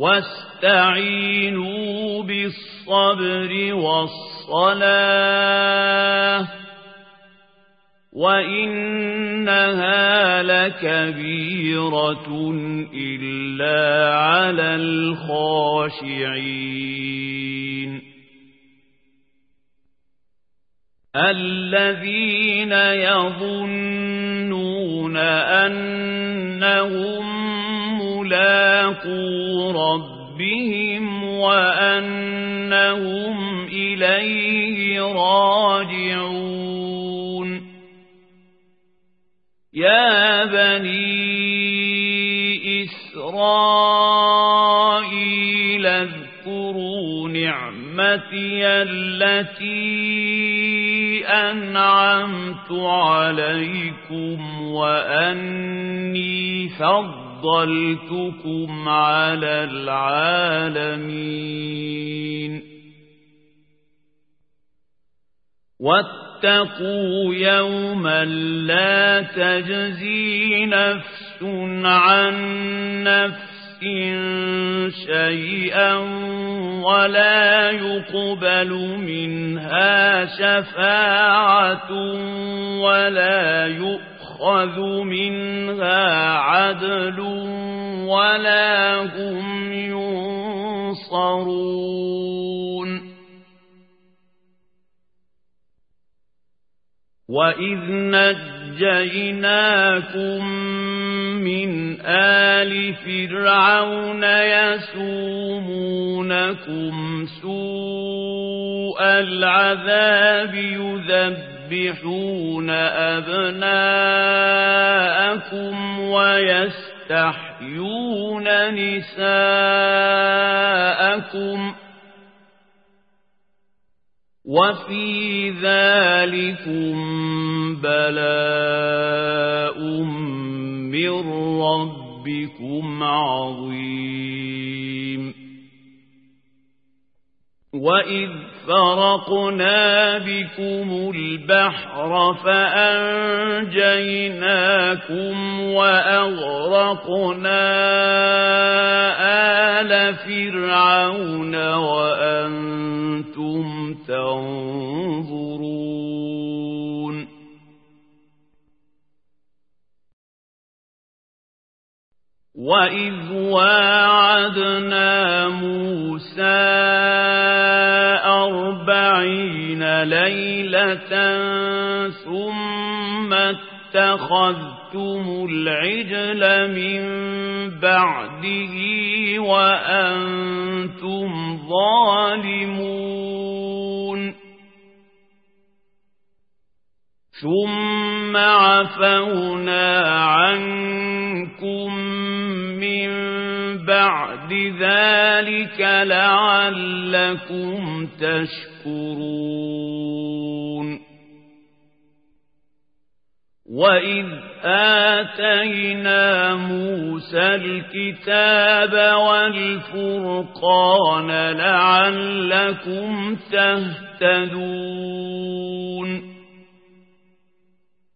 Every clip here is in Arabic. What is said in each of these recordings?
واستعينوا بالصبر والصلاة وإنها لكبيرة إلا على الخاشعين. الذين يظنون أنهم ملاقو ربهم وأنهم إليه راجعون يا بني إسرائيل اذكروا نعمتي التي أنعمت عليكم وأني فضلتكم على العالمين. واتقوا يوما لا تجزي نفس عن نفس شيئا ولا يقبل منها شفاعة ولا يؤخذ منها عدل ولا هم ينصرون. وإذ نجيناكم من آل فرعون يسومونكم سوء العذاب يذبحون أبناءكم ويستحيون نساءكم وفي ذلكم بلاء من ربكم عظيم. وإذ فرقنا بكم البحر فأنجيناكم وأغرقنا آل فرعون وأنتم تنظرون وإذ واعدنا موسى ليلة ثم اتخذتم العجل من بعده وأنتم ظالمون. ثم عفونا عنكم بعد ذلك لعلكم تشكرون. وإذ آتينا موسى الكتاب والفرقان لعلكم تهتدون.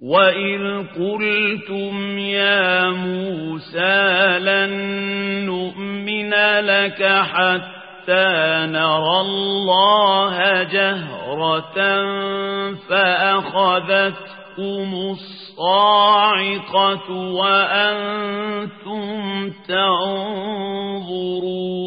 وَإِذْ قُلْتُمْ يَا مُوسَى لَن نُّؤْمِنَ لَكَ حَتَّىٰ نَرَى اللَّهَ جَهْرَةً فَأَخَذَتْكُمُ الصَّاعِقَةُ وَأَنتُمْ تَنظُرُونَ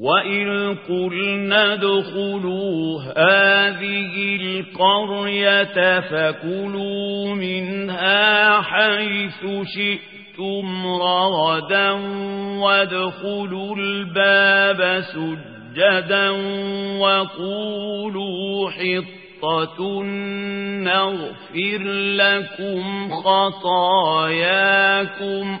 وَإِذْ قُلْنَا ادْخُلُوا هَٰذِهِ الْقَرْيَةَ فَكُلُوا مِنْهَا حَيْثُ شِئْتُمْ رَغَدًا وَادْخُلُوا الْبَابَ سُجَّدًا وَقُولُوا حِطَّةٌ نَّغْفِرْ لَكُمْ خَطَايَاكُمْ ۚ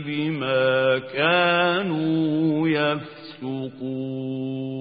بِمَا كَانُوا يَفْسُقُونَ.